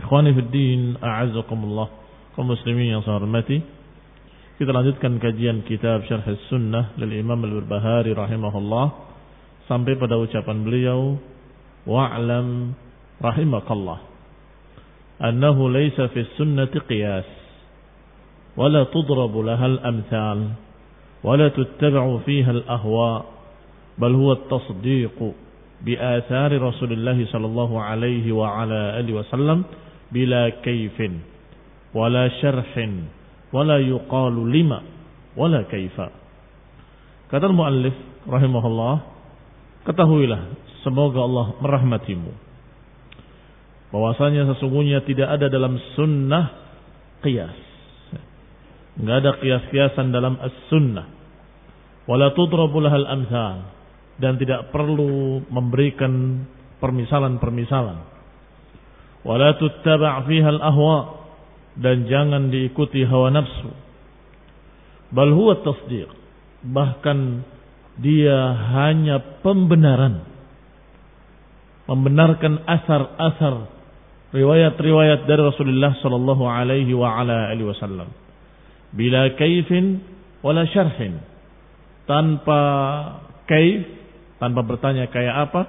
Ikhwani fi din, a'azzakumullah. kaum muslimin yang saya hormati. Kita lanjutkan kajian kitab Syarh Sunnah dari Imam Al-Barbahari rahimahullah sampai pada ucapan beliau wa'lam rahimakallah annahu laysa fi sunnati qiyas ولا تضرب لها الأمثال ولا تتبع فيها الأهواء بل هو التصديق بآثار رسول الله صلى الله عليه وعلى آله وسلم بلا كيف ولا شرح ولا يقال لما ولا كيف kata muallif rahimahullah ketahuilah semoga Allah merahmatimu bahwasanya sesungguhnya tidak ada dalam sunnah qiyas enggak ada qiyas-qiyasan dalam as-sunnah wala tudrabu lahal amsal dan tidak perlu memberikan permisalan-permisalan. Wala tuttaba' fiha al-ahwa dan jangan diikuti hawa nafsu. Bal huwa tasdiq bahkan dia hanya pembenaran. Membenarkan asar-asar riwayat-riwayat dari Rasulullah sallallahu alaihi wa ala alihi wasallam. Bila kaifin wala syarhin. Tanpa kaif tanpa bertanya kayak apa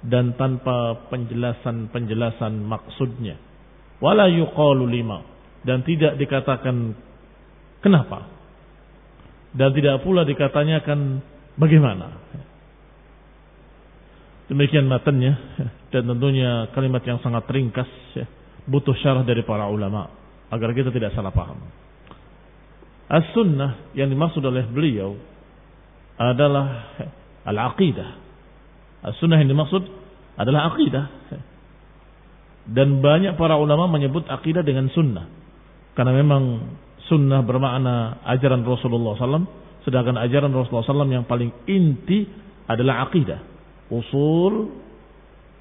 dan tanpa penjelasan-penjelasan maksudnya. Wala yuqalu lima. Dan tidak dikatakan kenapa. Dan tidak pula dikatanyakan bagaimana. Demikian matanya. Dan tentunya kalimat yang sangat ringkas butuh syarah dari para ulama agar kita tidak salah paham. As-sunnah yang dimaksud oleh beliau adalah al-aqidah. As-sunnah yang dimaksud adalah aqidah. Dan banyak para ulama menyebut aqidah dengan sunnah. Karena memang sunnah bermakna ajaran Rasulullah SAW. Sedangkan ajaran Rasulullah SAW yang paling inti adalah aqidah. Usul,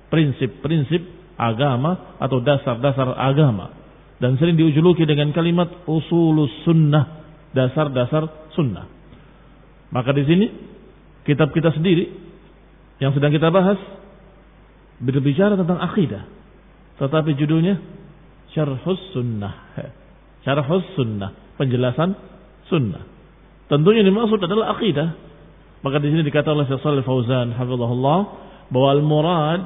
prinsip-prinsip agama atau dasar-dasar agama. Dan sering diujuluki dengan kalimat usulus sunnah. Dasar-dasar sunnah. Maka di sini kitab kita sendiri yang sedang kita bahas berbicara tentang akidah. Tetapi judulnya Syarhus Sunnah. Syarhus Sunnah, penjelasan sunnah. Tentunya dimaksud adalah akidah. Maka di sini dikatakan oleh Syekh Shalih Fauzan hafizahullah bahwa al-murad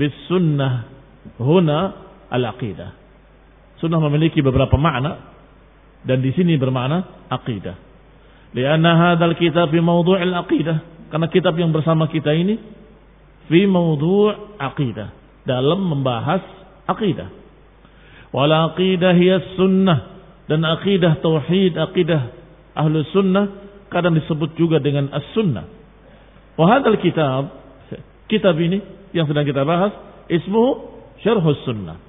bis sunnah huna al-aqidah. Sunnah memiliki beberapa makna dan di sini bermakna akidah. Lianna hadzal kitab fi mawdhu'il aqidah. Karena kitab yang bersama kita ini fi mawdhu' aqidah, dalam membahas akidah. Wal aqidah hiya sunnah dan akidah tauhid, akidah ahlu sunnah kadang disebut juga dengan as-sunnah. Wahadal kitab, kitab ini yang sedang kita bahas, ismuhu syarhus sunnah.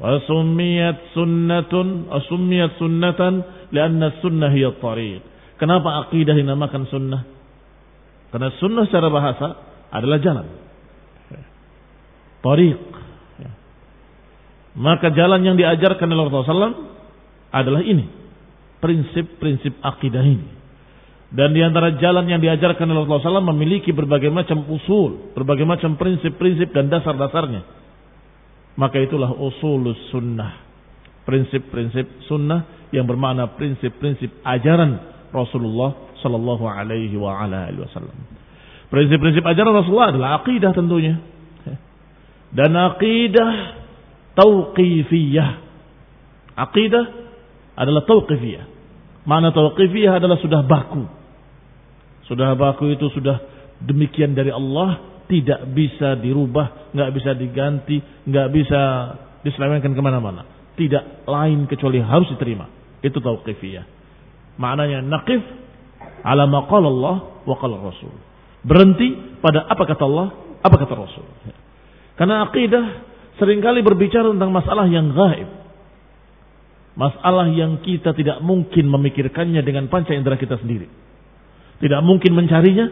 Wa summiyat sunnatun, summiyat sunnatan, lianna sunnah hiya tariq. Kenapa akidah dinamakan sunnah? Karena sunnah secara bahasa adalah jalan. Tariq. Maka jalan yang diajarkan oleh Rasulullah SAW adalah ini. Prinsip-prinsip akidah ini. Dan di antara jalan yang diajarkan oleh Rasulullah SAW memiliki berbagai macam usul, berbagai macam prinsip-prinsip dan dasar-dasarnya. Maka itulah usulus sunnah. Prinsip-prinsip sunnah yang bermakna prinsip-prinsip ajaran Rasulullah Sallallahu Alaihi Wasallam. Prinsip-prinsip ajaran Rasulullah adalah akidah tentunya. Dan akidah tauqifiyah. Akidah adalah tauqifiyah. Mana tauqifiyah adalah sudah baku. Sudah baku itu sudah demikian dari Allah, tidak bisa dirubah, nggak bisa diganti, nggak bisa diselewengkan ke mana-mana. Tidak lain kecuali harus diterima. Itu tauqifiyah. Maknanya naqif ala maqal Allah wa qala Rasul. Berhenti pada apa kata Allah, apa kata Rasul. Karena akidah sering kali berbicara tentang masalah yang gaib. Masalah yang kita tidak mungkin memikirkannya dengan panca indera kita sendiri. Tidak mungkin mencarinya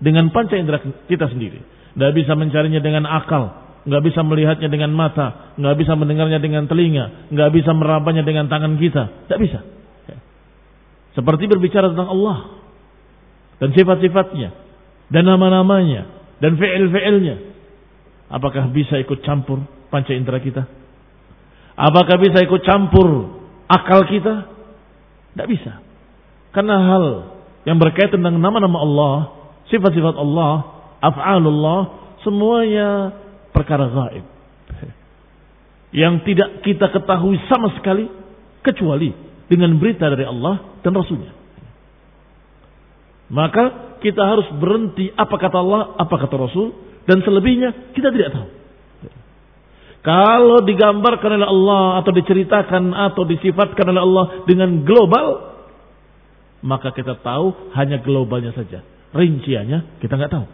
dengan panca indera kita sendiri. Tidak bisa mencarinya dengan akal. Nggak bisa melihatnya dengan mata. Nggak bisa mendengarnya dengan telinga. Nggak bisa merabanya dengan tangan kita. Tidak bisa. Seperti berbicara tentang Allah. Dan sifat-sifatnya. Dan nama-namanya. Dan fi'il-fi'ilnya. Apakah bisa ikut campur panca indera kita? Apakah bisa ikut campur akal kita? Tidak bisa. Karena hal yang berkaitan dengan nama-nama Allah, sifat-sifat Allah, af'alullah, semuanya perkara gaib. Yang tidak kita ketahui sama sekali, kecuali dengan berita dari Allah dan Rasulnya. Maka kita harus berhenti apa kata Allah, apa kata Rasul, dan selebihnya kita tidak tahu. Kalau digambarkan oleh Allah atau diceritakan atau disifatkan oleh Allah dengan global, maka kita tahu hanya globalnya saja. Rinciannya kita nggak tahu.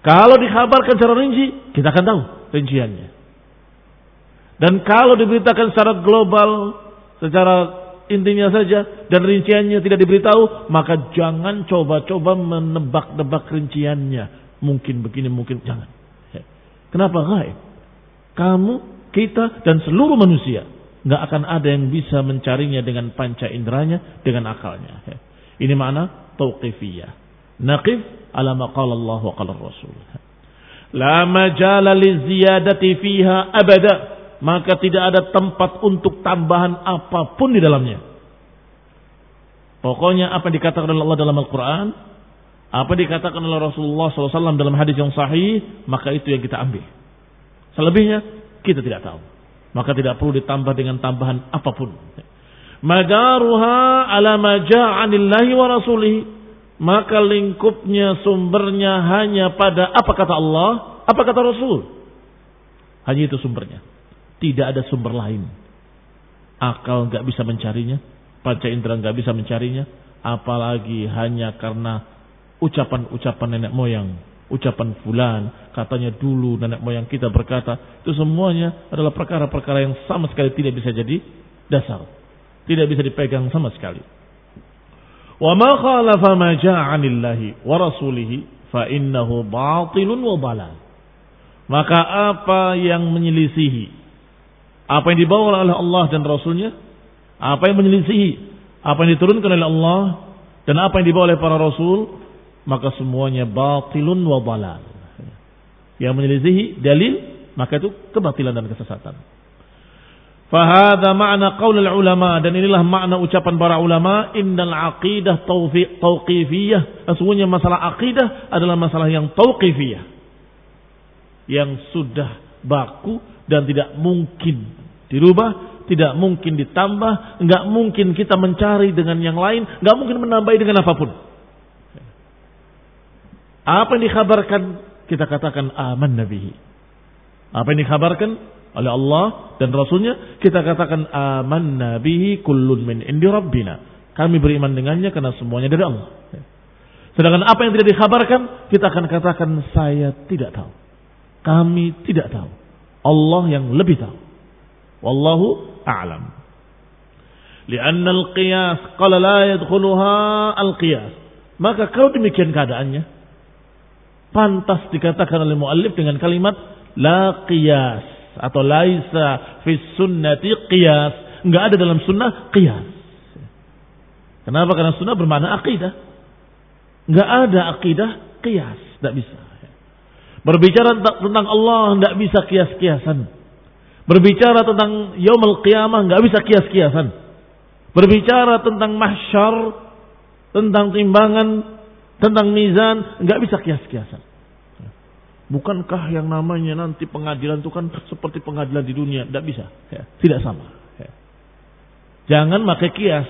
Kalau dikabarkan secara rinci, kita akan tahu rinciannya. Dan kalau diberitakan secara global, secara intinya saja, dan rinciannya tidak diberitahu, maka jangan coba-coba menebak-nebak rinciannya mungkin begini, mungkin jangan. Ya. Kenapa gaib? Kamu, kita, dan seluruh manusia nggak akan ada yang bisa mencarinya dengan panca inderanya, dengan akalnya. Ya. Ini makna tauqifiyah. Naqif ala maqala Allah wa qala Rasul. La majala li ziyadati fiha abada. Maka tidak ada tempat untuk tambahan apa pun di dalamnya. Pokoknya apa dikatakan oleh Allah dalam Al-Quran, apa dikatakan oleh Rasulullah SAW dalam hadis yang sahih, maka itu yang kita ambil. Selebihnya kita tidak tahu. Maka tidak perlu ditambah dengan tambahan apa pun. Madaruha ala maja'anillahi wa rasulih. Maka lingkupnya, sumbernya hanya pada apa kata Allah, apa kata Rasul. Hanya itu sumbernya. Tidak ada sumber lain. Akal nggak bisa mencarinya, panca indera nggak bisa mencarinya, apalagi hanya karena ucapan-ucapan nenek moyang, ucapan fulan, katanya dulu nenek moyang kita berkata, itu semuanya adalah perkara-perkara yang sama sekali tidak bisa jadi dasar. Tidak bisa dipegang sama sekali. Wa ma khalafa ma ja'anillahi wa fa innahu batilun wa balal. Maka apa yang menyelisihi apa yang dibawa oleh Allah dan Rasulnya, apa yang menyelisihi apa yang diturunkan oleh Allah dan apa yang dibawa oleh para Rasul, maka semuanya batilun wa balal. Yang menyelisihi dalil, maka itu kebatilan dan kesesatan. Fahada makna qaul ulama dan inilah makna ucapan para ulama innal aqidah tauqifiyah. Sesungguhnya masalah aqidah adalah masalah yang tauqifiyah. Yang sudah baku dan tidak mungkin dirubah, tidak mungkin ditambah, enggak mungkin kita mencari dengan yang lain, enggak mungkin menambahi dengan apa pun. Apa yang dikhabarkan kita katakan aman nabihi. Apa yang dikhabarkan oleh Allah dan Rasulnya, kita katakan amanna bihi kullun min indi rabbina. Kami beriman dengannya karena semuanya dari Allah. Sedangkan apa yang tidak dikhabarkan, kita akan katakan saya tidak tahu. Kami tidak tahu. Allah yang lebih tahu. Wallahu a'lam. Lianna al-qiyas qala la yadkhuluha al-qiyas. Maka kalau demikian keadaannya, pantas dikatakan oleh muallif dengan kalimat la qiyas atau laisa fi sunnati qiyas. Enggak ada dalam sunnah qiyas. Kenapa? Karena sunnah bermakna akidah. Enggak ada akidah qiyas, enggak bisa. Berbicara tentang Allah enggak bisa kias-kiasan. Berbicara tentang yaumul qiyamah enggak bisa kias-kiasan. Berbicara tentang mahsyar, tentang timbangan, tentang mizan, enggak bisa kias-kiasan. Bukankah yang namanya nanti pengadilan itu kan seperti pengadilan di dunia? Tidak bisa. Ya, tidak sama. Ya. Jangan pakai kias.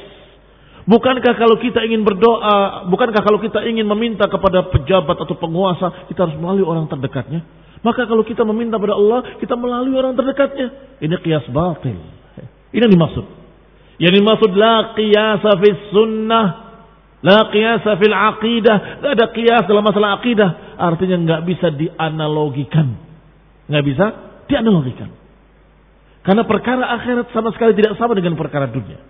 Bukankah kalau kita ingin berdoa, bukankah kalau kita ingin meminta kepada pejabat atau penguasa, kita harus melalui orang terdekatnya? Maka kalau kita meminta pada Allah, kita melalui orang terdekatnya. Ini kias batil. Ini yang dimaksud. Yang dimaksud la qiyasa fi sunnah, la qiyasa fil aqidah. Tidak ada qiyas dalam masalah aqidah. Artinya nggak bisa dianalogikan. Nggak bisa dianalogikan. Karena perkara akhirat sama sekali tidak sama dengan perkara dunia.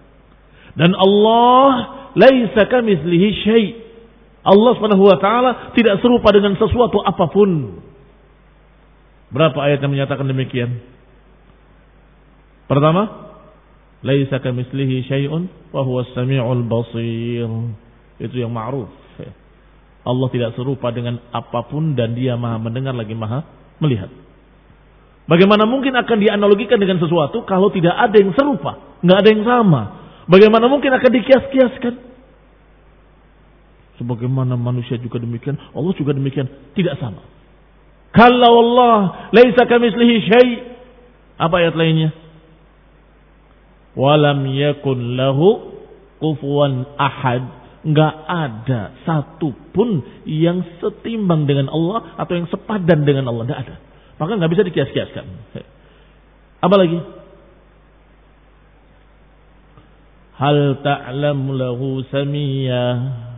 Dan Allah laisa kamitslihi syai. Allah Subhanahu wa tidak serupa dengan sesuatu apa pun. Berapa ayat yang menyatakan demikian? Pertama, laisa kamitslihi syai'un wa huwas samiul basir. Itu yang ma'ruf. Allah tidak serupa dengan apa pun dan dia maha mendengar lagi maha melihat. Bagaimana mungkin akan dianalogikan dengan sesuatu kalau tidak ada yang serupa, nggak ada yang sama. Bagaimana mungkin akan dikias-kiaskan? Sebagaimana manusia juga demikian, Allah juga demikian, tidak sama. Kalau Allah laisa kamislihi syai. Apa ayat lainnya? Walam yakun lahu kufuwan ahad. Nggak ada satupun yang setimbang dengan Allah atau yang sepadan dengan Allah. Nggak ada. Maka nggak bisa dikias-kiaskan. Apa lagi? Hal ta'lam lahu samiyah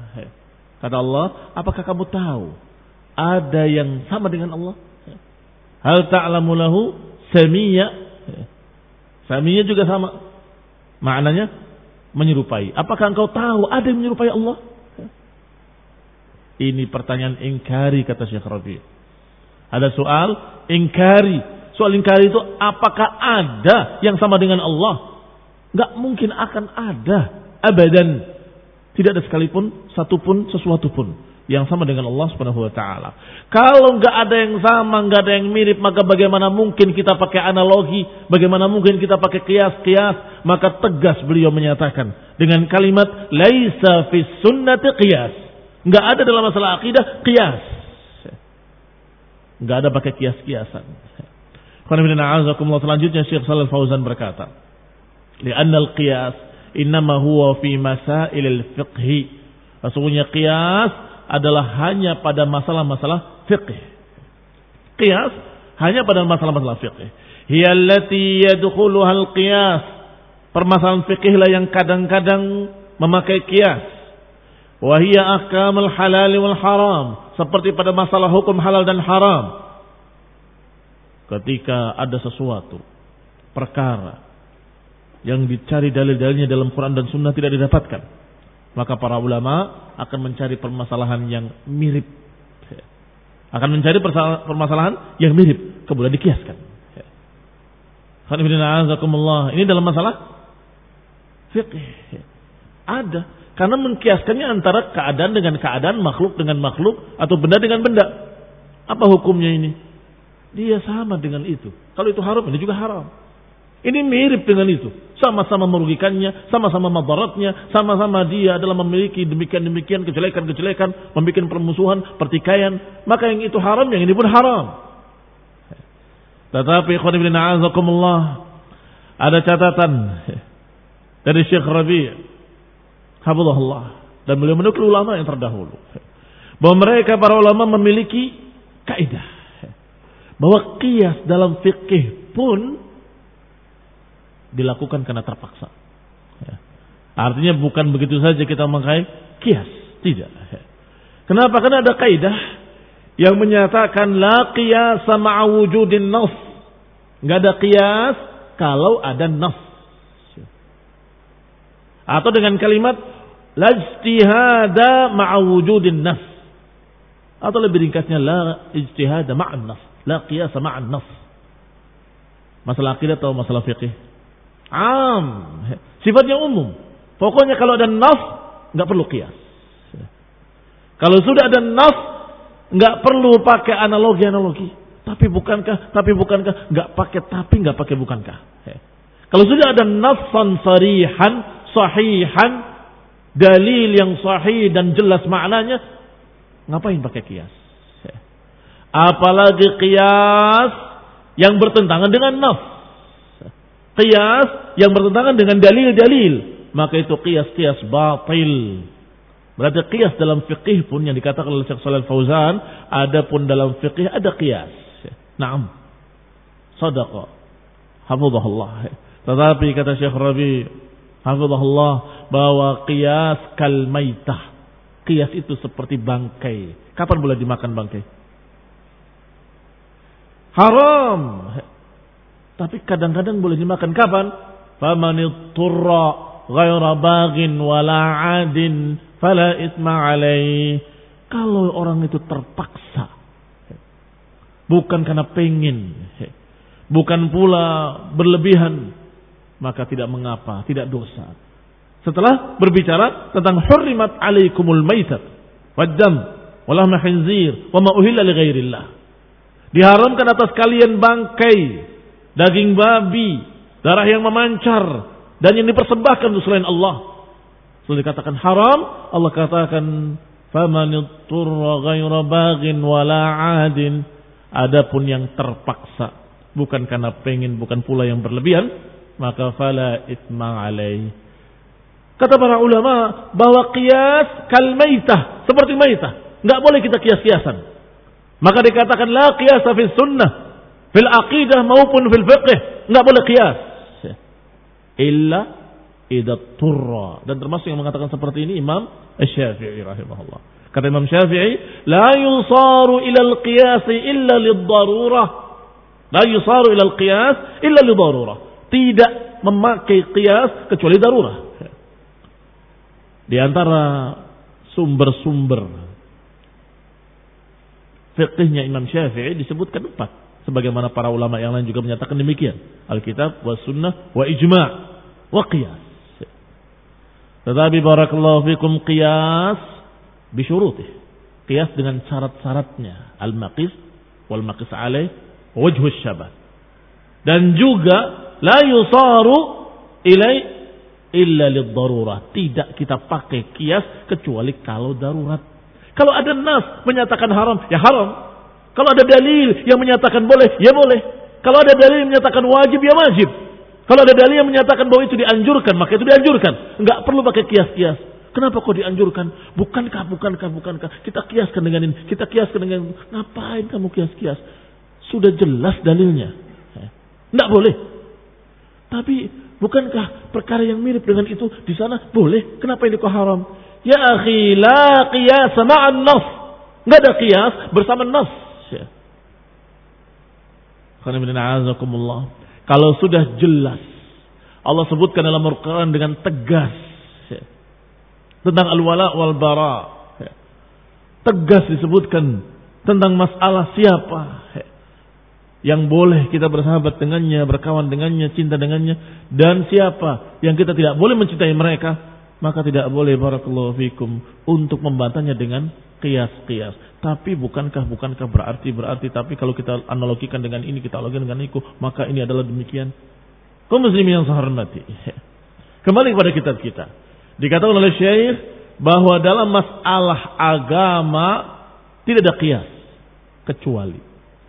kata Allah apakah kamu tahu ada yang sama dengan Allah hal ta'lamu lahu samiyah samiyah juga sama maknanya menyerupai. Apakah engkau tahu ada yang menyerupai Allah? Ini pertanyaan ingkari kata Syekh Rabi. Ada soal ingkari. Soal ingkari itu apakah ada yang sama dengan Allah? Gak mungkin akan ada. Abadan. Tidak ada sekalipun, satupun, sesuatu pun yang sama dengan Allah Subhanahu wa taala. Kalau nggak ada yang sama, nggak ada yang mirip, maka bagaimana mungkin kita pakai analogi? Bagaimana mungkin kita pakai kias-kias? Maka tegas beliau menyatakan dengan kalimat laisa fi sunnati qiyas. Nggak ada dalam masalah akidah qiyas. Nggak ada pakai kias-kiasan. Selanjutnya Syekh Shalal Fauzan berkata, "Li'anna al-qiyas innama huwa fi masail al-fiqhi." Sesungguhnya qiyas adalah hanya pada masalah-masalah fiqh. Qiyas hanya pada masalah-masalah fiqh. Hiya allati yadkhuluha al-qiyas. Permasalahan fikih lah yang kadang-kadang memakai qiyas. Wa hiya ahkamul halal wal haram. Seperti pada masalah hukum halal dan haram. Ketika ada sesuatu, perkara yang dicari dalil-dalilnya dalam Quran dan Sunnah tidak didapatkan maka para ulama akan mencari permasalahan yang mirip. Akan mencari permasalahan yang mirip. Kemudian dikiaskan. Ini dalam masalah fikih. Ada. Karena mengkiaskannya antara keadaan dengan keadaan, makhluk dengan makhluk, atau benda dengan benda. Apa hukumnya ini? Dia sama dengan itu. Kalau itu haram, ini juga haram. Ini mirip dengan itu. Sama-sama merugikannya, sama-sama madaratnya, sama-sama dia adalah memiliki demikian-demikian kejelekan-kejelekan, membuat permusuhan, pertikaian. Maka yang itu haram, yang ini pun haram. Tetapi ibn a'azakumullah, ada catatan dari Syekh Rabi' Habibullah dan beliau menukil ulama yang terdahulu bahwa mereka para ulama memiliki kaidah bahwa kias dalam fikih pun dilakukan karena terpaksa. Ya. Artinya bukan begitu saja kita memakai kias, tidak. Ya. Kenapa? Karena ada kaidah yang menyatakan la qiyas ma'a wujudin nas. Enggak ada kias kalau ada nas. Atau dengan kalimat la ijtihada ma'a wujudin nas. Atau lebih ringkasnya la ijtihada ma'an nas. La qiyas ma'an nas. Masalah akidah atau masalah fikih? Am. Sifatnya umum. Pokoknya kalau ada nas, nggak perlu kias. Kalau sudah ada nas, nggak perlu pakai analogi-analogi. Tapi bukankah, tapi bukankah, nggak pakai tapi, nggak pakai bukankah. Kalau sudah ada nafsan sarihan, sahihan, dalil yang sahih dan jelas maknanya, ngapain pakai kias? Apalagi kias yang bertentangan dengan naf. Kias yang bertentangan dengan dalil-dalil. Maka itu kias-kias batil. Berarti kias dalam fikih pun yang dikatakan oleh Syekh Shalal Fauzan, ada pun dalam fikih ada kias. Naam. Sadaqa. Hafizahullah. Tetapi kata Syekh Rabi, Hafizahullah, bahwa kias kal maitah. Kias itu seperti bangkai. Kapan boleh dimakan bangkai? Haram. Tapi kadang-kadang boleh dimakan kapan? Famanitturra ghaira bagin wala adin fala isma alaih. Kalau orang itu terpaksa, bukan karena pengen, bukan pula berlebihan, maka tidak mengapa, tidak dosa. Setelah berbicara tentang hurrimat alaikumul maitat, waddam, walahma khinzir, wa ma uhilla li ghairillah. Diharamkan atas kalian bangkai, daging babi, darah yang memancar, dan yang dipersembahkan untuk selain Allah. Sudah dikatakan haram, Allah katakan faman turra ghaira baghin wala adin. Adapun yang terpaksa bukan karena pengen bukan pula yang berlebihan, maka fala itma alaih. Kata para ulama bahwa kias kal maitah, seperti maitah. Enggak boleh kita kias-kiasan. Maka dikatakan la kias fil sunnah, fil aqidah maupun fil fiqh. Enggak boleh kias illa idza turra dan termasuk yang mengatakan seperti ini Imam Syafi'i rahimahullah. Kata Imam Syafi'i, la yusaru ila al-qiyas illa lid-darurah. La yusaru ila al-qiyas illa lid-darurah. Tidak memakai qiyas kecuali darurah. Di antara sumber-sumber fiqihnya Imam Syafi'i disebutkan empat sebagaimana para ulama yang lain juga menyatakan demikian. Alkitab wa sunnah wa ijma' wa qiyas. Tetapi barakallahu fikum qiyas bisyurutih. Qiyas dengan syarat-syaratnya. Al-maqis wal maqis alaih wajhu syabah. Dan juga la yusaru ilai illa lid-darurah. Tidak kita pakai kias kecuali kalau darurat. Kalau ada nas menyatakan haram, ya haram. Kalau ada dalil yang menyatakan boleh, ya boleh. Kalau ada dalil yang menyatakan wajib, ya wajib. Kalau ada dalil yang menyatakan bahwa itu dianjurkan, maka itu dianjurkan. Enggak perlu pakai kias-kias. Kenapa kok dianjurkan? Bukankah, bukankah, bukankah? Kita kiaskan dengan ini. Kita kiaskan dengan ini. Ngapain kamu kias-kias? Sudah jelas dalilnya. Enggak boleh. Tapi bukankah perkara yang mirip dengan itu di sana boleh? Kenapa ini kok haram? Ya akhi, la qiyas ma'an nas. Enggak ada kias bersama nas. Kalau sudah jelas Allah sebutkan dalam Al-Quran dengan tegas tentang al-wala wal bara. Tegas disebutkan tentang masalah siapa yang boleh kita bersahabat dengannya, berkawan dengannya, cinta dengannya dan siapa yang kita tidak boleh mencintai mereka, maka tidak boleh barakallahu fikum untuk membantahnya dengan kias-kias. Tapi bukankah bukankah berarti berarti tapi kalau kita analogikan dengan ini kita analogikan dengan itu maka ini adalah demikian. Kau muslimin yang saya hormati. Kembali kepada kitab kita. Dikatakan oleh Syekh bahwa dalam masalah agama tidak ada kias kecuali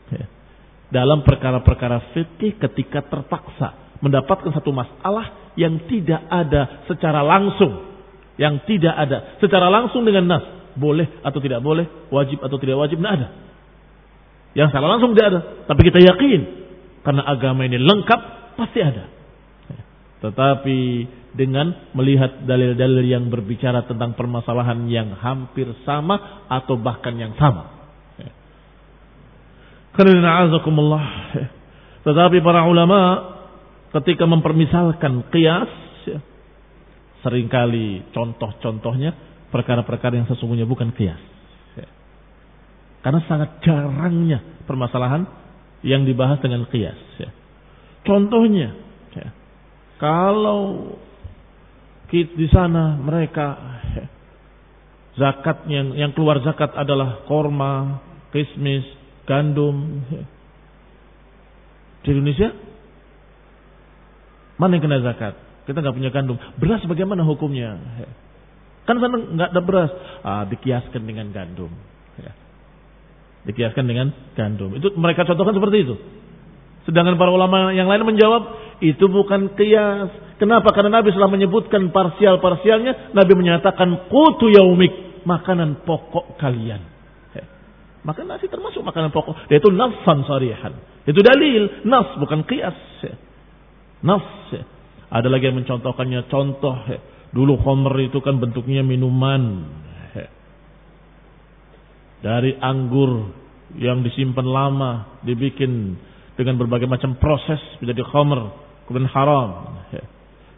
dalam perkara-perkara fikih ketika terpaksa mendapatkan satu masalah yang tidak ada secara langsung, yang tidak ada secara langsung dengan nas, boleh atau tidak boleh, wajib atau tidak wajib, tidak ada. Yang secara langsung tidak ada, tapi kita yakin Karena agama ini lengkap, pasti ada. Tetapi dengan melihat dalil-dalil yang berbicara tentang permasalahan yang hampir sama atau bahkan yang sama. Karena Tetapi para ulama ketika mempermisalkan kias, sering kali contoh-contohnya perkara-perkara yang sesungguhnya bukan kias. Karena sangat jarangnya permasalahan yang dibahas dengan kias. Contohnya, kalau di sana mereka zakat yang yang keluar zakat adalah korma, kismis, gandum. Di Indonesia mana yang kena zakat? Kita nggak punya gandum. Beras bagaimana hukumnya? Kan sana nggak ada beras. Ah, dikiaskan dengan gandum. Ya. Dikiaskan dengan gandum. Itu mereka contohkan seperti itu. Sedangkan para ulama yang lain menjawab, itu bukan kias. Kenapa? Karena Nabi setelah menyebutkan parsial-parsialnya, Nabi menyatakan kutu yaumik, makanan pokok kalian. Maka nasi termasuk makanan pokok. Yaitu nafsan sarihan. Itu dalil. Nas bukan kias. Nas. Ada lagi yang mencontohkannya. Contoh. Dulu khomer itu kan bentuknya minuman. Dari anggur yang disimpan lama. Dibikin dengan berbagai macam proses menjadi khomer. Kemudian haram.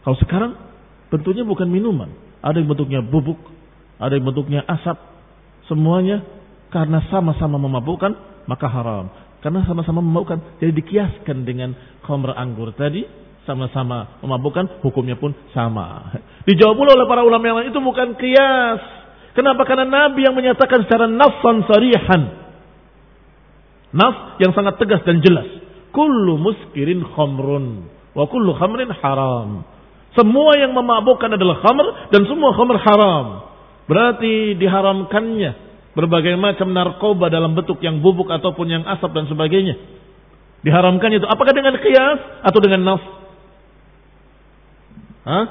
Kalau sekarang bentuknya bukan minuman. Ada yang bentuknya bubuk. Ada yang bentuknya asap. Semuanya karena sama-sama memabukkan, maka haram. Karena sama-sama memabukkan, jadi dikiaskan dengan khamr anggur tadi, sama-sama memabukkan, hukumnya pun sama. Dijawab pula oleh para ulama yang lain, itu bukan kias. Kenapa? Karena Nabi yang menyatakan secara nafsan sarihan. Naf yang sangat tegas dan jelas. Kullu muskirin khamrun. Wa kullu khamrin haram. Semua yang memabukkan adalah khamr dan semua khamr haram. Berarti diharamkannya berbagai macam narkoba dalam bentuk yang bubuk ataupun yang asap dan sebagainya. Diharamkan itu. Apakah dengan kias atau dengan nas? Hah?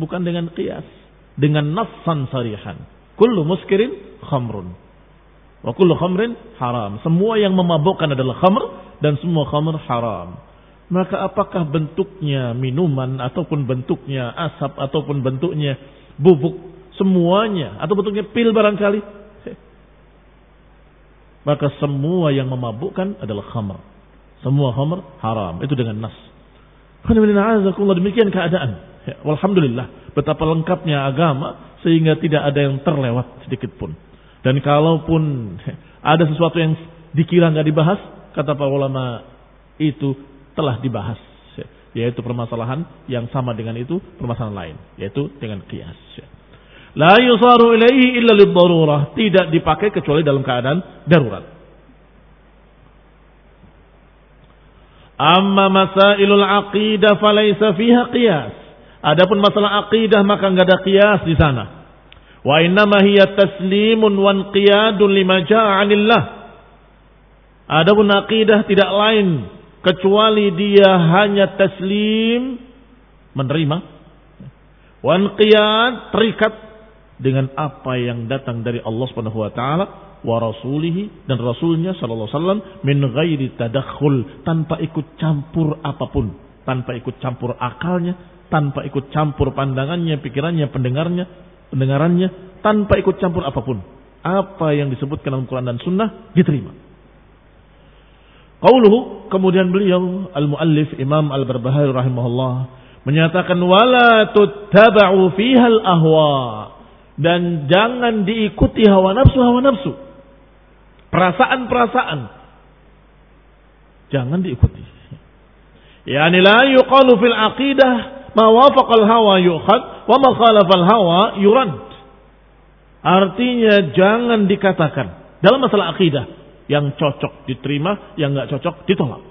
Bukan dengan kias. Dengan nafsan sarihan. Kullu muskirin khamrun. Wa kullu khamrin haram. Semua yang memabukkan adalah khamr dan semua khamr haram. Maka apakah bentuknya minuman ataupun bentuknya asap ataupun bentuknya bubuk semuanya atau bentuknya pil barangkali maka semua yang memabukkan adalah khamr. Semua khamr haram. Itu dengan nas. Demikian keadaan. Ya, Alhamdulillah. Betapa lengkapnya agama sehingga tidak ada yang terlewat sedikit pun. Dan kalaupun ada sesuatu yang dikira nggak dibahas, kata para ulama itu telah dibahas. Yaitu permasalahan yang sama dengan itu permasalahan lain. Yaitu dengan kias. La yusaru ilaihi illa. Tidak dipakai kecuali dalam keadaan darurat. Amma masailul aqidah falaysa fiha qiyas. Adapun masalah aqidah maka enggak ada qiyas di sana. Wa innama hiya taslimun wa inqiyadun lima jaa 'anillah. Adapun aqidah tidak lain kecuali dia hanya taslim menerima. Wan qiyad terikat dengan apa yang datang dari Allah Subhanahu wa taala wa rasulihi dan rasulnya sallallahu alaihi wasallam min ghairi tadakhul tanpa ikut campur apa pun, tanpa ikut campur akalnya, tanpa ikut campur pandangannya, pikirannya, pendengarnya, pendengarannya, tanpa ikut campur apa pun. Apa yang disebutkan dalam Quran dan Sunnah diterima. Qauluhu kemudian beliau al-muallif Imam Al-Barbahari rahimahullah menyatakan wala tuttaba'u fiha al-ahwa dan jangan diikuti hawa nafsu hawa nafsu perasaan-perasaan. Jangan diikuti. Yani la yuqalu fil aqidah ma wafaqal hawa yukhad wa ma khalafal hawa yurad. Artinya jangan dikatakan dalam masalah akidah yang cocok diterima yang enggak cocok ditolak.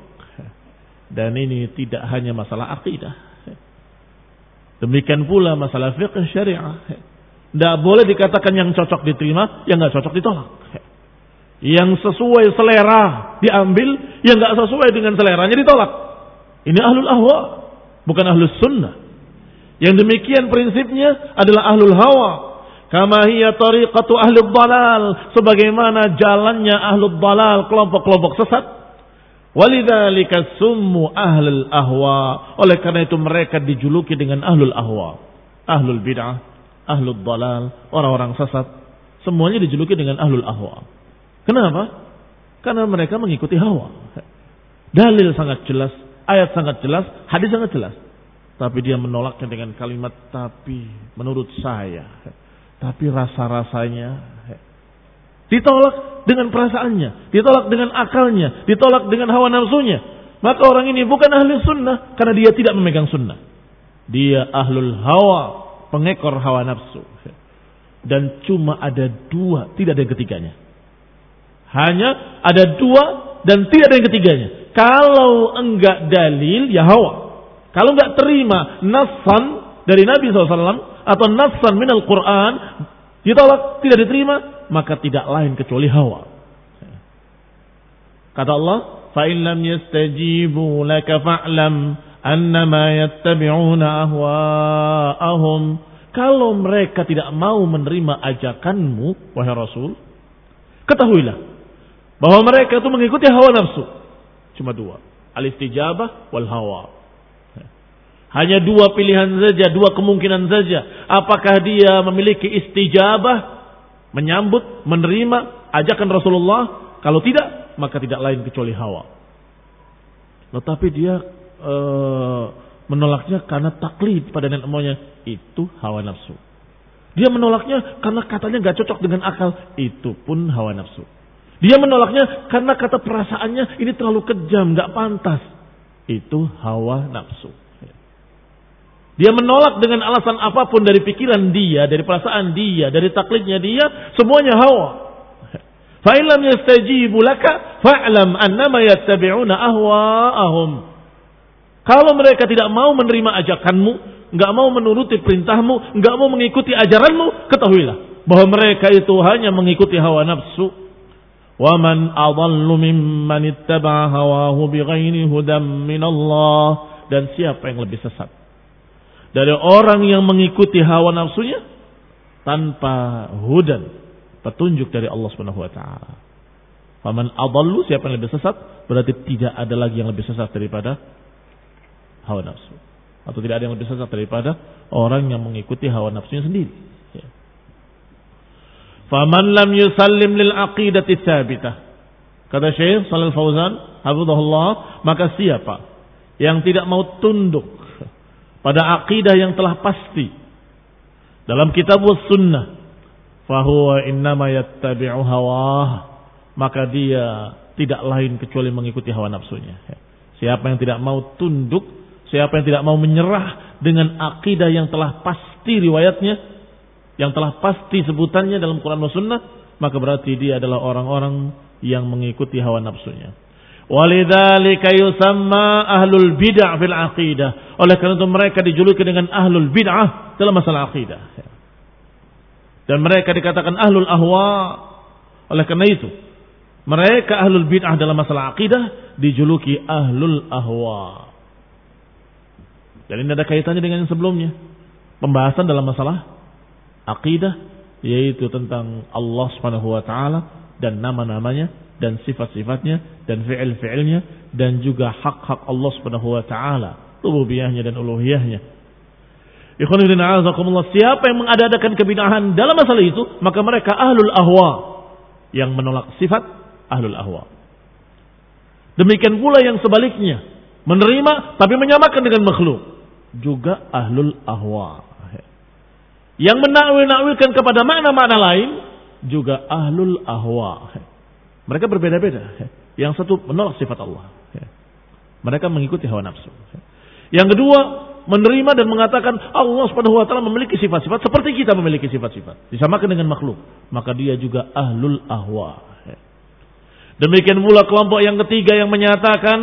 Dan ini tidak hanya masalah akidah demikian pula masalah fiqh syariah. Tidak boleh dikatakan yang cocok diterima, yang nggak cocok ditolak. Yang sesuai selera diambil, yang nggak sesuai dengan seleranya ditolak. Ini ahlul ahwa, bukan ahlus sunnah. Yang demikian prinsipnya adalah ahlul hawa. Kama hiya tariqatu ahli dalal. Sebagaimana jalannya ahlul dalal, kelompok-kelompok sesat. Walidzalika summu ahlul ahwa. Oleh karena itu mereka dijuluki dengan ahlul ahwa. Ahlul bid'ah, ahlul dalal, orang-orang sesat. Semuanya dijuluki dengan ahlul ahwa. Kenapa? Karena mereka mengikuti hawa. Dalil sangat jelas, ayat sangat jelas, hadis sangat jelas. Tapi dia menolaknya dengan kalimat tapi menurut saya. Tapi rasa-rasanya Ditolak dengan perasaannya, ditolak dengan akalnya, ditolak dengan hawa nafsunya. Maka orang ini bukan ahli sunnah karena dia tidak memegang sunnah. Dia ahlul hawa, pengekor hawa nafsu. Dan cuma ada dua, tidak ada ketiganya. Hanya ada dua dan tidak ada yang ketiganya. Kalau enggak dalil, ya hawa. Kalau enggak terima nasan dari Nabi SAW atau nasan minal Quran, ditolak, tidak diterima, maka tidak lain kecuali hawa. Kata Allah, فَإِنْ لَمْ يَسْتَجِيبُوا لَكَ فَاعْلَمْ أَنَّمَا يَتَّبِعُونَ أَهْوَاءَهُمْ Kalau mereka tidak mau menerima ajakanmu, wahai Rasul, ketahuilah bahwa mereka itu mengikuti hawa nafsu. Cuma dua, al-istijabah wal hawa. Hanya dua pilihan saja, dua kemungkinan saja. Apakah dia memiliki istijabah menyambut, menerima ajakan Rasulullah. Kalau tidak, maka tidak lain kecuali hawa. Tetapi dia e, menolaknya karena taklid pada nenek moyangnya. Itu hawa nafsu. Dia menolaknya karena katanya nggak cocok dengan akal. Itu pun hawa nafsu. Dia menolaknya karena kata perasaannya ini terlalu kejam, nggak pantas. Itu hawa nafsu. Dia menolak dengan alasan apa pun dari pikiran dia, dari perasaan dia, dari taklidnya dia, semuanya hawa. Fa'ilam yastajibu laka fa'lam annama yattabi'una ahwa'ahum. Kalau mereka tidak mau menerima ajakanmu, nggak mau menuruti perintahmu, nggak mau mengikuti ajaranmu, ketahuilah bahwa mereka itu hanya mengikuti hawa nafsu. Man adallu mimman ittaba'a hawahu bighairi hudam min Allah. Dan siapa yang lebih sesat? dari orang yang mengikuti hawa nafsunya tanpa hudan petunjuk dari Allah Subhanahu wa taala. Faman adallu siapa yang lebih sesat berarti tidak ada lagi yang lebih sesat daripada hawa nafsu atau tidak ada yang lebih sesat daripada orang yang mengikuti hawa nafsunya sendiri. Faman lam yusallim lil aqidati tsabitah. Kata Syekh Shalal Fauzan, hafizahullah, maka siapa yang tidak mau tunduk pada akidah yang telah pasti dalam kitab sunnah fahuwa innama yattabi'u hawah maka dia tidak lain kecuali mengikuti hawa nafsunya siapa yang tidak mau tunduk siapa yang tidak mau menyerah dengan akidah yang telah pasti riwayatnya yang telah pasti sebutannya dalam Quran dan Sunnah maka berarti dia adalah orang-orang yang mengikuti hawa nafsunya Walidzalika yusamma ahlul bid'ah fil aqidah. Oleh karena itu mereka dijuluki dengan ahlul bid'ah dalam masalah aqidah. Dan mereka dikatakan ahlul ahwa. Oleh karena itu, mereka ahlul bid'ah dalam masalah aqidah dijuluki ahlul ahwa. Dan ini ada kaitannya dengan yang sebelumnya. Pembahasan dalam masalah aqidah yaitu tentang Allah Subhanahu wa taala dan nama-namanya dan sifat-sifatnya dan fi'il-fi'ilnya dan juga hak-hak Allah Subhanahu wa taala, rububiyahnya dan uluhiyahnya. A'azakumullah, siapa yang mengadakan kebid'ahan dalam masalah itu, maka mereka ahlul ahwa yang menolak sifat ahlul ahwa. Demikian pula yang sebaliknya, menerima tapi menyamakan dengan makhluk, juga ahlul ahwa. Yang menakwil-nakwilkan kepada makna-makna lain, juga ahlul ahwa. Mereka berbeda-beda. Yang satu menolak sifat Allah. Mereka mengikuti hawa nafsu. Yang kedua, menerima dan mengatakan Allah Subhanahu wa taala memiliki sifat-sifat seperti kita memiliki sifat-sifat. Disamakan dengan makhluk, maka dia juga ahlul ahwa. Demikian pula kelompok yang ketiga yang menyatakan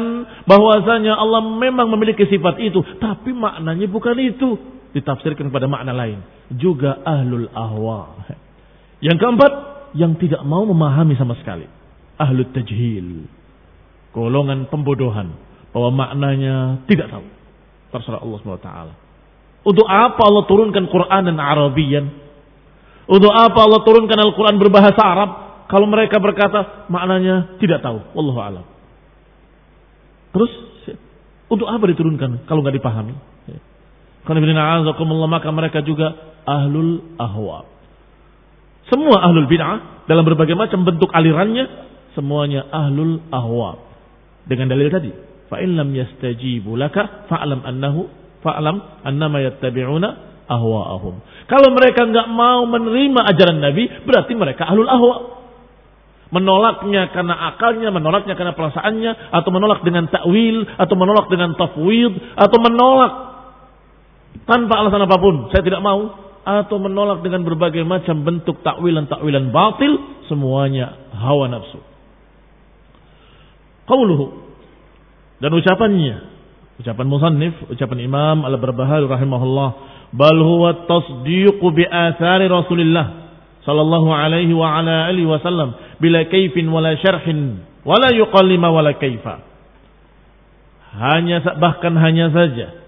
bahwasanya Allah memang memiliki sifat itu, tapi maknanya bukan itu, ditafsirkan pada makna lain. Juga ahlul ahwa. Yang keempat, yang tidak mau memahami sama sekali ahlu tajhil. Golongan pembodohan. Bahwa maknanya tidak tahu. Terserah Allah SWT. Untuk apa Allah turunkan Quran dan Arabian? Untuk apa Allah turunkan Al-Quran berbahasa Arab? Kalau mereka berkata maknanya tidak tahu. Wallahu alam. Terus untuk apa diturunkan kalau nggak dipahami? Maka mereka juga ahlul ahwa. Semua ahlul bid'ah dalam berbagai macam bentuk alirannya semuanya ahlul ahwa. Dengan dalil tadi, fa in lam yastajibu laka fa'lam annahu fa'lam annama yattabi'una ahwa'ahum. Kalau mereka nggak mau menerima ajaran Nabi, berarti mereka ahlul ahwa. Menolaknya karena akalnya, menolaknya karena perasaannya, atau menolak dengan takwil, atau menolak dengan tafwid, atau menolak tanpa alasan apa pun. Saya tidak mau, atau menolak dengan berbagai macam bentuk takwilan-takwilan batil, semuanya hawa nafsu. Qauluhu dan ucapannya, ucapan musannif, ucapan Imam Al-Barbahari rahimahullah, bal huwa tasdiqu bi athari Rasulillah sallallahu alaihi wa ala alihi wasallam bila kaifin wala syarhin wala yuqallima wala kaifa. Hanya bahkan hanya saja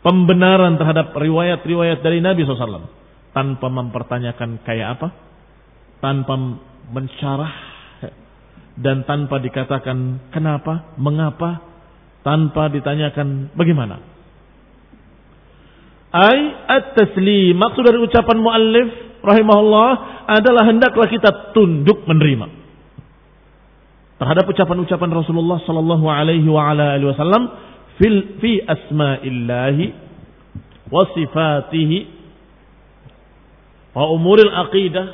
pembenaran terhadap riwayat-riwayat dari Nabi SAW tanpa mempertanyakan kayak apa, tanpa mensyarah dan tanpa dikatakan kenapa, mengapa, tanpa ditanyakan bagaimana. Ai at-taslim maksud dari ucapan muallif rahimahullah adalah hendaklah kita tunduk menerima terhadap ucapan-ucapan Rasulullah sallallahu alaihi wa ala alihi wasallam fil fi asma'illahi wa sifatihi wa umuril aqidah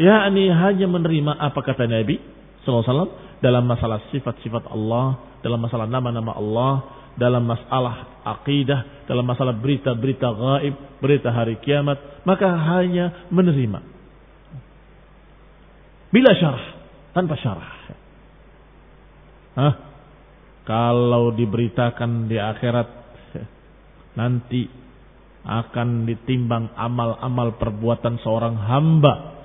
yakni hanya menerima apa kata Nabi sallallahu alaihi wasallam dalam masalah sifat-sifat Allah, dalam masalah nama-nama Allah, dalam masalah akidah, dalam masalah berita-berita gaib, berita hari kiamat, maka hanya menerima. Bila syarah, tanpa syarah. Hah? Kalau diberitakan di akhirat nanti akan ditimbang amal-amal perbuatan seorang hamba.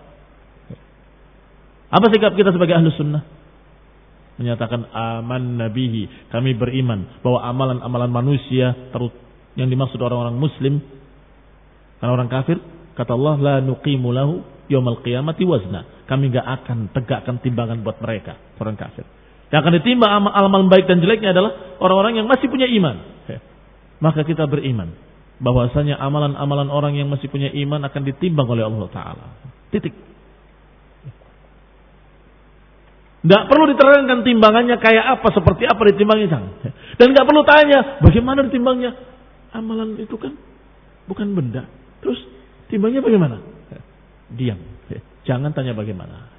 Apa sikap kita sebagai ahlu sunnah? Menyatakan aman nabihi. Kami beriman bahwa amalan-amalan manusia yang dimaksud orang-orang muslim. Karena orang kafir. Kata Allah, la nuqimu lahu yawmal qiyamati wazna. Kami gak akan tegakkan timbangan buat mereka. Orang kafir. Yang akan ditimbang amal-amal baik dan jeleknya adalah orang-orang yang masih punya iman. Maka kita beriman bahwasanya amalan-amalan orang yang masih punya iman akan ditimbang oleh Allah Taala. Titik. Tidak perlu diterangkan timbangannya kayak apa, seperti apa ditimbangnya. Dan nggak perlu tanya bagaimana ditimbangnya. Amalan itu kan bukan benda. Terus timbangnya bagaimana? Diam. Jangan tanya bagaimana.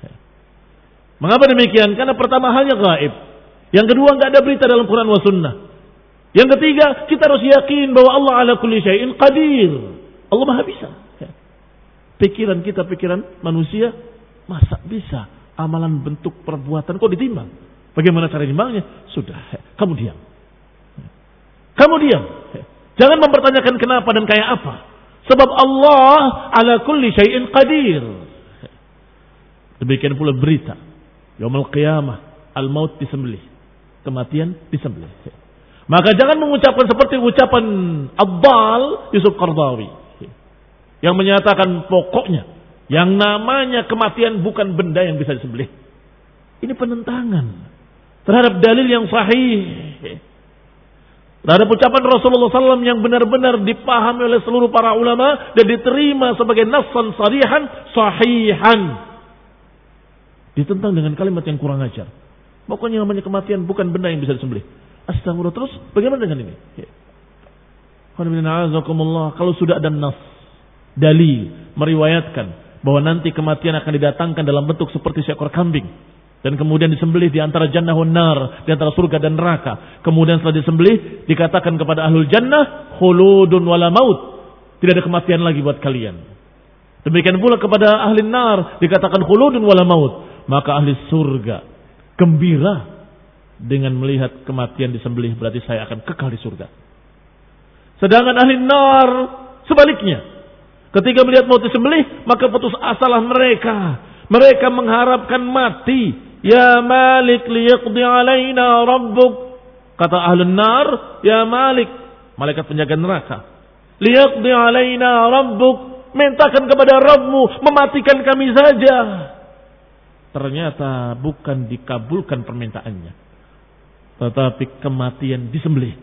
Mengapa demikian? Karena pertama halnya gaib. Yang kedua nggak ada berita dalam Quran wa sunnah. Yang ketiga kita harus yakin bahwa Allah ala kulli syai'in qadir. Allah maha bisa. Pikiran kita pikiran manusia masa bisa amalan bentuk perbuatan kok ditimbang? Bagaimana cara timbangnya? Sudah, kamu diam. Kamu diam. Jangan mempertanyakan kenapa dan kayak apa. Sebab Allah ala kulli syai'in qadir. Demikian pula berita Yaumul qiyamah, al-maut disembelih. Kematian disembelih. Maka jangan mengucapkan seperti ucapan Abdal Yusuf Qardawi. Yang menyatakan pokoknya yang namanya kematian bukan benda yang bisa disembelih. Ini penentangan terhadap dalil yang sahih. Terhadap ucapan Rasulullah SAW yang benar-benar dipahami oleh seluruh para ulama dan diterima sebagai nasan sarihan sahihan Ditentang dengan kalimat yang kurang ajar. Pokoknya namanya kematian bukan benda yang bisa disembelih. Astagfirullah terus bagaimana dengan ini? Ya. Kalau sudah ada nas, dalil, meriwayatkan bahwa nanti kematian akan didatangkan dalam bentuk seperti seekor kambing dan kemudian disembelih di antara jannah dan nar, di antara surga dan neraka. Kemudian setelah disembelih dikatakan kepada ahlul jannah khuludun wala maut. Tidak ada kematian lagi buat kalian. Demikian pula kepada ahli nar dikatakan khuludun wala maut maka ahli surga gembira dengan melihat kematian disembelih berarti saya akan kekal di surga. Sedangkan ahli nar sebaliknya. Ketika melihat mau disembelih, maka putus asalah mereka. Mereka mengharapkan mati. Ya Malik liyaqdi alaina rabbuk. Kata ahli nar, ya Malik, malaikat penjaga neraka. Liyaqdi alaina rabbuk. Mintakan kepada Rabbmu mematikan kami saja ternyata bukan dikabulkan permintaannya. Tetapi kematian disembelih.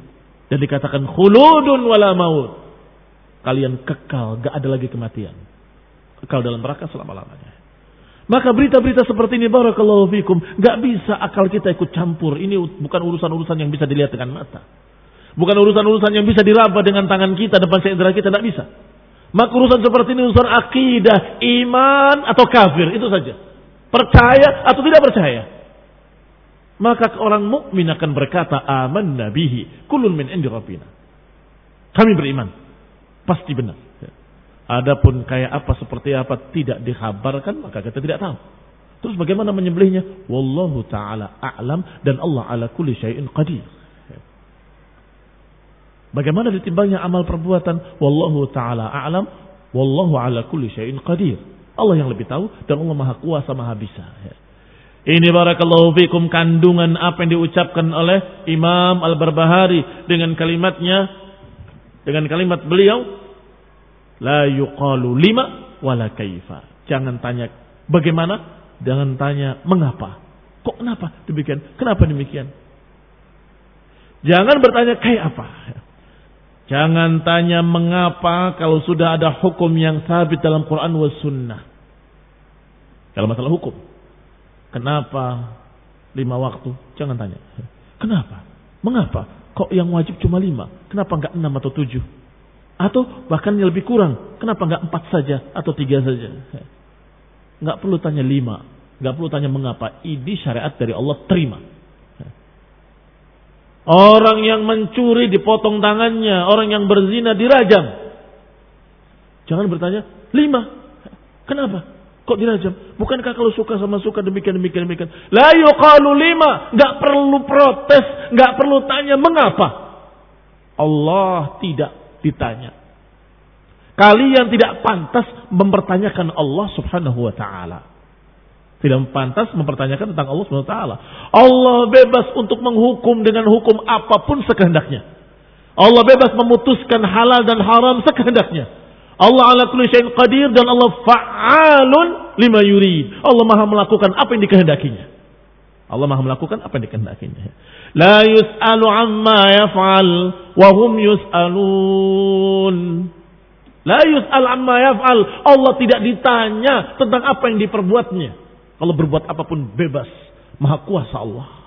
Dan dikatakan khuludun wala maut. Kalian kekal, gak ada lagi kematian. Kekal dalam neraka selama-lamanya. Maka berita-berita seperti ini barakallahu fikum. Gak bisa akal kita ikut campur. Ini bukan urusan-urusan yang bisa dilihat dengan mata. Bukan urusan-urusan yang bisa diraba dengan tangan kita, depan seindra kita. Tidak bisa. Maka urusan seperti ini urusan akidah, iman atau kafir. Itu saja. Percaya atau tidak percaya. Maka orang mukmin akan berkata, aman nabihi, kulun min indi rabbina. Kami beriman. Pasti benar. Adapun kayak apa, seperti apa, tidak dikhabarkan, maka kita tidak tahu. Terus bagaimana menyembelihnya? Wallahu ta'ala a'lam dan Allah ala kulli syai'in qadir. Bagaimana ditimbangnya amal perbuatan? Wallahu ta'ala a'lam. Wallahu ala kulli syai'in qadir. Allah yang lebih tahu dan Allah maha kuasa, maha bisa. Ini barakallahu fikum kandungan apa yang diucapkan oleh Imam Al-Barbahari dengan kalimatnya dengan kalimat beliau la yuqalu lima wala kaifa. Jangan tanya bagaimana, jangan tanya mengapa. Kok kenapa demikian? Kenapa demikian? Jangan bertanya kayak apa. Jangan tanya mengapa kalau sudah ada hukum yang sabit dalam Quran was sunnah. Kalau masalah hukum. Kenapa lima waktu? Jangan tanya. Kenapa? Mengapa? Kok yang wajib cuma lima? Kenapa enggak enam atau tujuh? Atau bahkan yang lebih kurang. Kenapa enggak empat saja atau tiga saja? Enggak perlu tanya lima. Enggak perlu tanya mengapa. Ini syariat dari Allah terima. Orang yang mencuri dipotong tangannya. Orang yang berzina dirajam. Jangan bertanya, lima. Kenapa? Kok dirajam? Bukankah kalau suka sama suka demikian demikian demikian? La yuqalu lima, nggak perlu protes, nggak perlu tanya mengapa. Allah tidak ditanya. Kalian tidak pantas mempertanyakan Allah Subhanahu wa taala. Tidak pantas mempertanyakan tentang Allah Subhanahu wa taala. Allah bebas untuk menghukum dengan hukum apa pun sekehendaknya. Allah bebas memutuskan halal dan haram sekehendaknya. Allah ala kulli syai'in qadir dan Allah fa'alun lima yurid. Allah Maha melakukan apa yang dikehendakinya. Allah Maha melakukan apa yang dikehendakinya. La yus'alu amma yaf'al wa hum yus'alun. La yus'al amma yaf'al. Allah tidak ditanya tentang apa yang diperbuatnya. Kalau berbuat apa pun bebas. Maha kuasa Allah.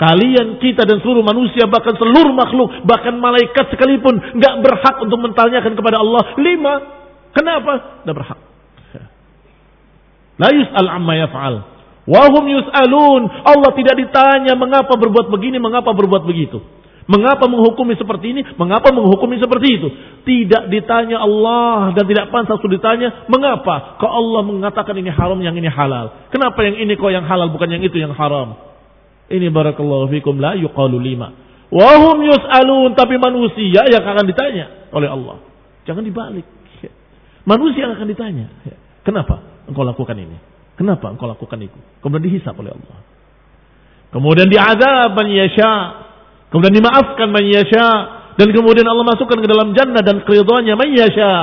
Kalian, kita dan seluruh manusia, bahkan seluruh makhluk, bahkan malaikat sekalipun, nggak berhak untuk mentanyakan kepada Allah. Lima, kenapa? Nggak berhak. La yus'al amma yaf'al. Wahum yus'alun. Allah tidak ditanya mengapa berbuat begini, mengapa berbuat begitu. Mengapa menghukumi seperti ini, mengapa menghukumi seperti itu. Tidak ditanya Allah dan tidak pantas untuk ditanya mengapa. Kok Allah mengatakan ini haram, yang ini halal. Kenapa yang ini kok yang halal, bukan yang itu yang haram. Ini barakallahu fikum la yuqalu lima. Wahum yus'alun. Tapi manusia yang akan ditanya oleh Allah. Jangan dibalik. Manusia yang akan ditanya. Kenapa engkau lakukan ini? Kenapa engkau lakukan itu? Kemudian dihisap oleh Allah. Kemudian diazab man yasha. Kemudian dimaafkan man yasha. Dan kemudian Allah masukkan ke dalam jannah dan keridhaannya man yasha.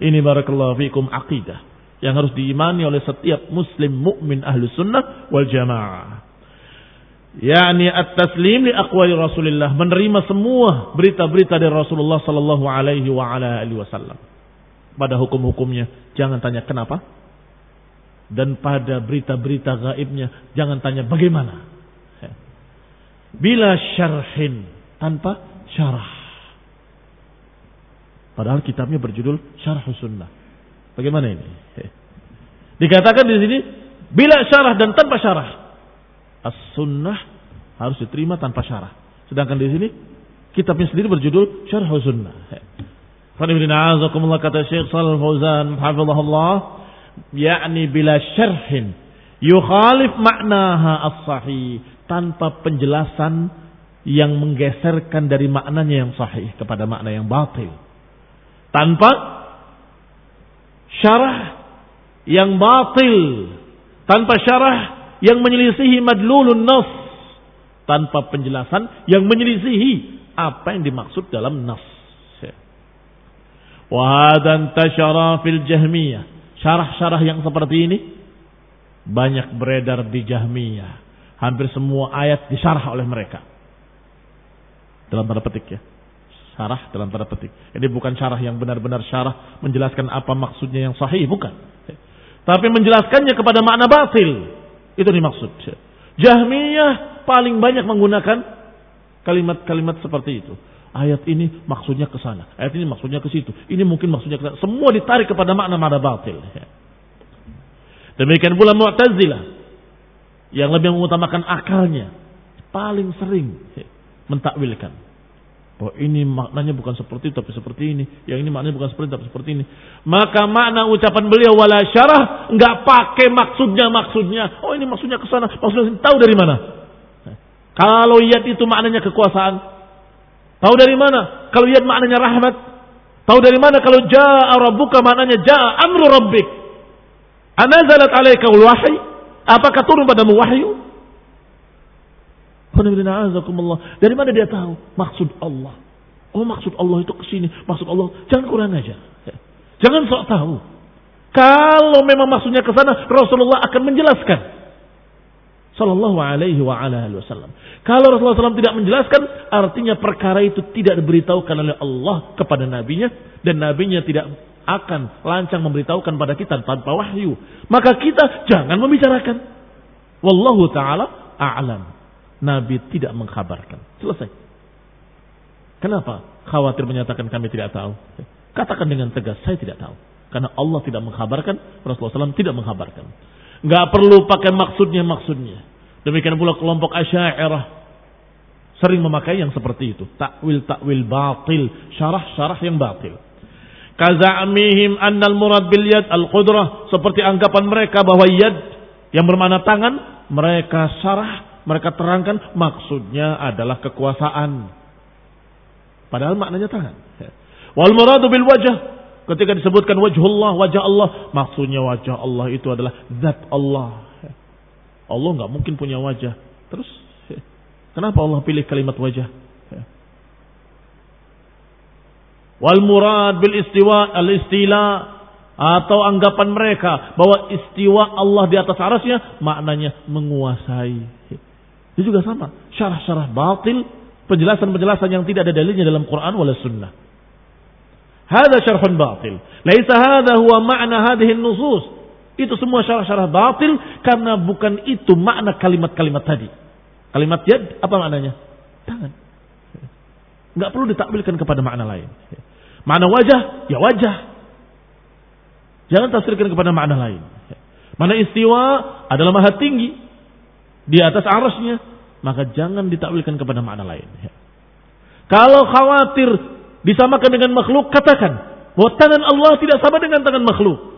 Ini barakallahu fikum aqidah yang harus diimani oleh setiap muslim mukmin ahlu sunnah wal jamaah. yakni at-taslim li aqwali Rasulullah, menerima semua berita-berita dari Rasulullah sallallahu alaihi wa ala alihi wasallam. Pada hukum-hukumnya jangan tanya kenapa dan pada berita-berita gaibnya jangan tanya bagaimana. Bila syarhin tanpa syarah. Padahal kitabnya berjudul Syarh Sunnah. Bagaimana ini? Dikatakan di sini bila syarah dan tanpa syarah. As-sunnah harus diterima tanpa syarah. Sedangkan di sini kitabnya sendiri berjudul Syarh Sunnah. Qanibina kata Syekh Shalal Fauzan hafizahullah yakni bila syarhin yukhalif maknaha as-sahih tanpa penjelasan yang menggeserkan dari maknanya yang sahih kepada makna yang batil. Tanpa syarah yang batil tanpa syarah yang menyelisihi madlulun nas tanpa penjelasan yang menyelisihi apa yang dimaksud dalam nas. Wahadan tasyara fil jahmiyah. Syarah-syarah yang seperti ini banyak beredar di jahmiyah. Hampir semua ayat disyarah oleh mereka. Dalam tanda petik ya. Syarah dalam tanda petik. Ini bukan syarah yang benar-benar syarah menjelaskan apa maksudnya yang sahih, bukan. Tapi menjelaskannya kepada makna batil. Itu dimaksud. Jahmiyah paling banyak menggunakan kalimat-kalimat seperti itu. Ayat ini maksudnya ke sana, ayat ini maksudnya ke situ. Ini mungkin maksudnya ke sana. Semua ditarik kepada makna-makna batil. Demikian pula Mu'tazilah yang lebih mengutamakan akalnya paling sering mentakwilkan. Bahwa ini maknanya bukan seperti itu tapi seperti ini. Yang ini maknanya bukan seperti itu tapi seperti ini. Maka makna ucapan beliau wala syarah nggak pakai maksudnya maksudnya. Oh ini maksudnya ke sana, maksudnya tahu dari mana? Kalau yad itu maknanya kekuasaan. Tahu dari mana? Kalau yad maknanya rahmat. Tahu dari mana kalau jaa rabbuka maknanya jaa amru rabbik. Anazalat alaika wahyi? Apakah turun padamu wahyu? Dari mana dia tahu maksud Allah? Oh maksud Allah itu ke sini, maksud Allah jangan kurang aja. Jangan sok tahu. Kalau memang maksudnya ke sana, Rasulullah akan menjelaskan. Sallallahu alaihi wa ala alihi wasallam. Kalau Rasulullah SAW tidak menjelaskan, artinya perkara itu tidak diberitahukan oleh Allah kepada nabinya dan nabinya tidak akan lancang memberitahukan pada kita tanpa wahyu. Maka kita jangan membicarakan. Wallahu taala a'lam. Nabi tidak mengkhabarkan. Selesai. Kenapa? Khawatir menyatakan kami tidak tahu. Katakan dengan tegas, saya tidak tahu. Karena Allah tidak mengkhabarkan, Rasulullah SAW tidak mengkhabarkan. Nggak perlu pakai maksudnya-maksudnya. Demikian pula kelompok Asy'ariyah sering memakai yang seperti itu. Takwil-takwil batil, syarah-syarah yang batil. Kaza'mihim annal murad bil yad al-qudrah. Seperti anggapan mereka bahwa yad yang bermakna tangan, mereka syarah mereka terangkan maksudnya adalah kekuasaan. Padahal maknanya tangan. Wal muradu bil wajah. Ketika disebutkan wajhullah, wajah Allah. Maksudnya wajah Allah itu adalah zat Allah. Allah nggak mungkin punya wajah. Terus kenapa Allah pilih kalimat wajah? Wal murad bil istiwa al istila atau anggapan mereka bahwa istiwa Allah di atas arasnya maknanya menguasai. Itu juga sama. Syarah-syarah batil, penjelasan-penjelasan yang tidak ada dalilnya dalam Quran wala sunnah. Hada syarhun batil. Laisa hada huwa ma'na hadhihi nusus. Itu semua syarah-syarah batil karena bukan itu makna kalimat-kalimat tadi. Kalimat yad apa maknanya? Tangan. Enggak perlu ditakwilkan kepada makna lain. Makna wajah, ya wajah. Jangan tafsirkan kepada makna lain. Mana istiwa adalah maha tinggi di atas arasnya, maka jangan ditakwilkan kepada makna lain. Ya. Kalau khawatir disamakan dengan makhluk, katakan bahwa tangan Allah tidak sama dengan tangan makhluk.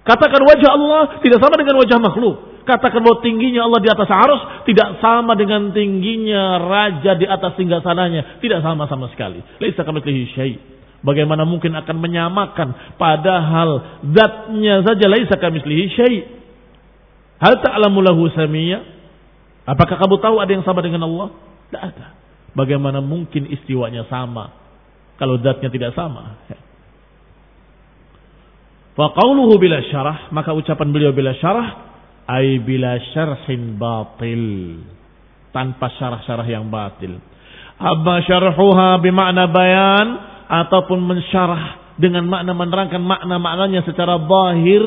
Katakan wajah Allah tidak sama dengan wajah makhluk. Katakan bahwa tingginya Allah di atas arus tidak sama dengan tingginya raja di atas singgasananya. Tidak sama sama sekali. Laisa kamitslihi syai'. Bagaimana mungkin akan menyamakan padahal zatnya saja laisa kamitslihi syai'. Hal ta'lamu lahu samia? Apakah kamu tahu ada yang sama dengan Allah? Tidak ada. Bagaimana mungkin istiwanya sama kalau zatnya tidak sama? Faqauluhu bila syarah, maka ucapan beliau bila syarah ay bila syarhin batil. Tanpa syarah-syarah yang batil. Amma syarhuha bimakna bayan ataupun mensyarah dengan makna menerangkan makna-maknanya secara bahir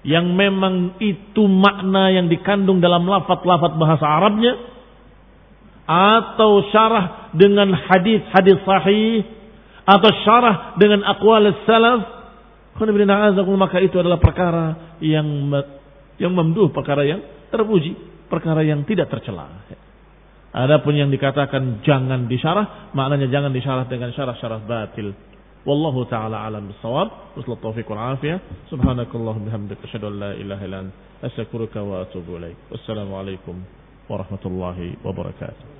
yang memang itu makna yang dikandung dalam lafat-lafat bahasa Arabnya atau syarah dengan hadis-hadis sahih atau syarah dengan aqwal salaf maka itu adalah perkara yang yang memduh perkara yang terpuji perkara yang tidak tercela. Adapun yang dikatakan jangan disyarah maknanya jangan disyarah dengan syarah-syarah batil والله تعالى أعلم بالصواب. وصل التوفيق والعافية. سبحانك اللهم بحمدك أشهد أن لا إله إلا أنت أستغفرك وأتوب إليك. والسلام عليكم ورحمة الله وبركاته.